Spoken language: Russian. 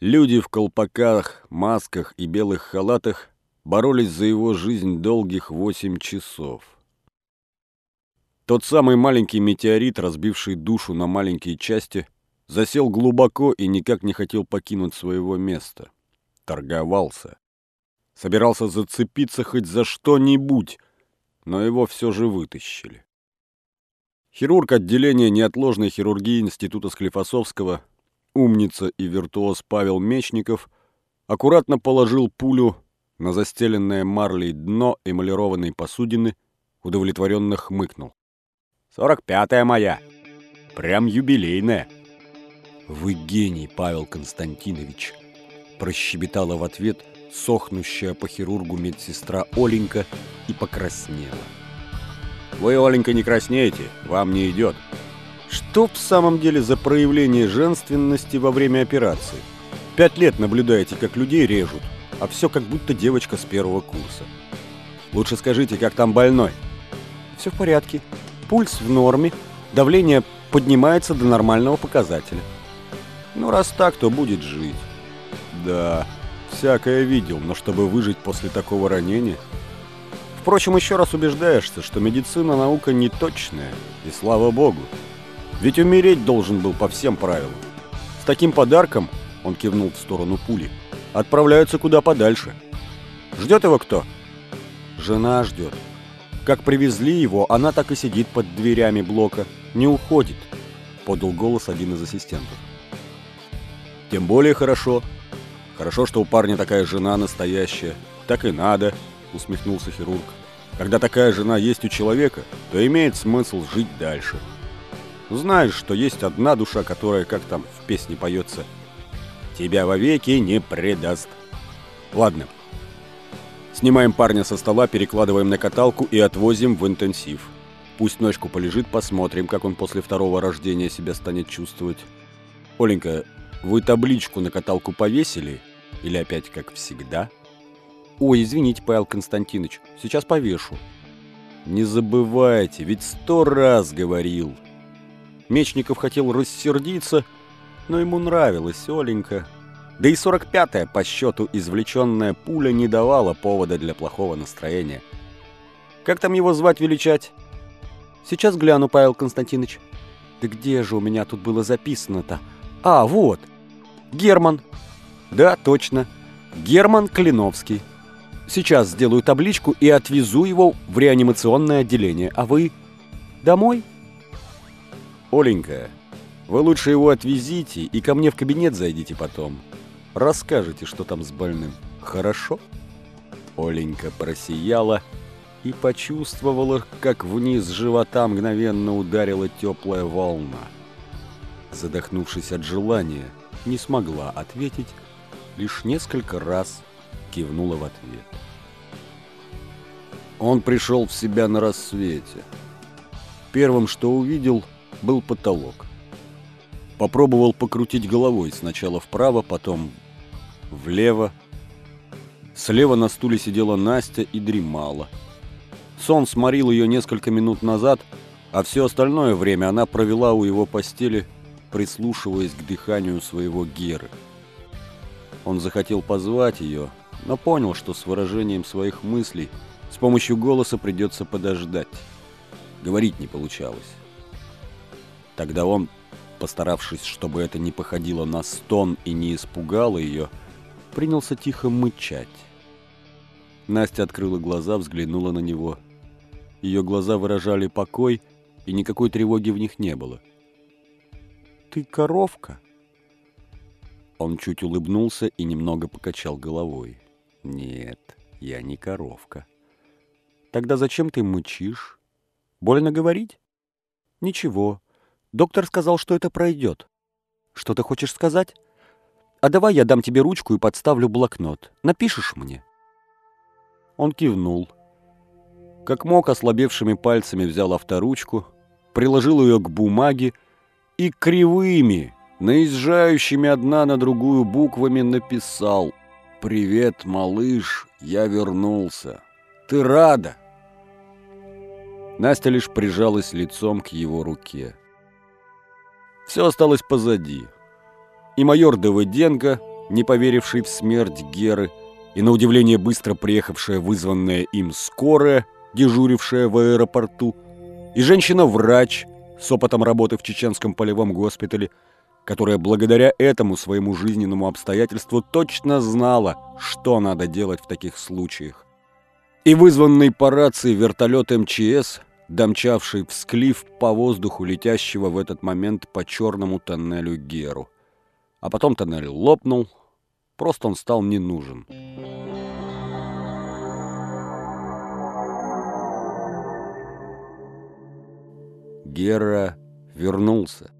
Люди в колпаках, масках и белых халатах боролись за его жизнь долгих восемь часов. Тот самый маленький метеорит, разбивший душу на маленькие части, засел глубоко и никак не хотел покинуть своего места. Торговался. Собирался зацепиться хоть за что-нибудь, но его все же вытащили. Хирург отделения неотложной хирургии Института Склифосовского умница и виртуоз Павел Мечников аккуратно положил пулю на застеленное марлей дно эмалированной посудины, удовлетворенно хмыкнул. «Сорок пятая моя! Прям юбилейная!» «Вы гений, Павел Константинович!» прощебетала в ответ сохнущая по хирургу медсестра Оленька и покраснела. «Вы, Оленька, не краснеете, вам не идет!» Что в самом деле за проявление женственности во время операции? Пять лет наблюдаете, как людей режут, а все как будто девочка с первого курса. Лучше скажите, как там больной? Все в порядке. Пульс в норме, давление поднимается до нормального показателя. Ну, раз так, то будет жить. Да, всякое видел, но чтобы выжить после такого ранения... Впрочем, еще раз убеждаешься, что медицина наука не точная, и слава богу. Ведь умереть должен был по всем правилам. С таким подарком, он кивнул в сторону пули, отправляются куда подальше. Ждет его кто? Жена ждет. Как привезли его, она так и сидит под дверями блока, не уходит, подал голос один из ассистентов. Тем более хорошо. Хорошо, что у парня такая жена настоящая. Так и надо, усмехнулся хирург. Когда такая жена есть у человека, то имеет смысл жить дальше. Знаешь, что есть одна душа, которая, как там в песне поется, «Тебя вовеки не предаст». Ладно. Снимаем парня со стола, перекладываем на каталку и отвозим в интенсив. Пусть ночку полежит, посмотрим, как он после второго рождения себя станет чувствовать. Оленька, вы табличку на каталку повесили? Или опять как всегда? Ой, извините, Павел Константинович, сейчас повешу. Не забывайте, ведь сто раз говорил. Мечников хотел рассердиться, но ему нравилась Оленька. Да и 45-я по счету извлеченная пуля не давала повода для плохого настроения. Как там его звать величать? Сейчас гляну, Павел Константинович. Да где же у меня тут было записано-то? А, вот. Герман. Да, точно. Герман Клиновский. Сейчас сделаю табличку и отвезу его в реанимационное отделение. А вы домой? «Оленька, вы лучше его отвезите и ко мне в кабинет зайдите потом. Расскажете, что там с больным. Хорошо?» Оленька просияла и почувствовала, как вниз живота мгновенно ударила теплая волна. Задохнувшись от желания, не смогла ответить, лишь несколько раз кивнула в ответ. Он пришел в себя на рассвете. Первым, что увидел – был потолок. Попробовал покрутить головой, сначала вправо, потом влево. Слева на стуле сидела Настя и дремала. Сон сморил ее несколько минут назад, а все остальное время она провела у его постели, прислушиваясь к дыханию своего Геры. Он захотел позвать ее, но понял, что с выражением своих мыслей с помощью голоса придется подождать. Говорить не получалось. Тогда он, постаравшись, чтобы это не походило на стон и не испугало ее, принялся тихо мычать. Настя открыла глаза, взглянула на него. Ее глаза выражали покой, и никакой тревоги в них не было. «Ты коровка?» Он чуть улыбнулся и немного покачал головой. «Нет, я не коровка». «Тогда зачем ты мычишь? Больно говорить?» «Ничего, Доктор сказал, что это пройдет. Что ты хочешь сказать? А давай я дам тебе ручку и подставлю блокнот. Напишешь мне?» Он кивнул. Как мог, ослабевшими пальцами взял авторучку, приложил ее к бумаге и кривыми, наезжающими одна на другую буквами написал «Привет, малыш, я вернулся. Ты рада?» Настя лишь прижалась лицом к его руке. Все осталось позади. И майор Давыденко, не поверивший в смерть Геры, и на удивление быстро приехавшая вызванная им скорая, дежурившая в аэропорту, и женщина-врач с опытом работы в чеченском полевом госпитале, которая благодаря этому своему жизненному обстоятельству точно знала, что надо делать в таких случаях. И вызванный по рации вертолет МЧС, домчавший всклив по воздуху летящего в этот момент по черному тоннелю Геру. А потом тоннель лопнул, просто он стал не нужен. Гера вернулся.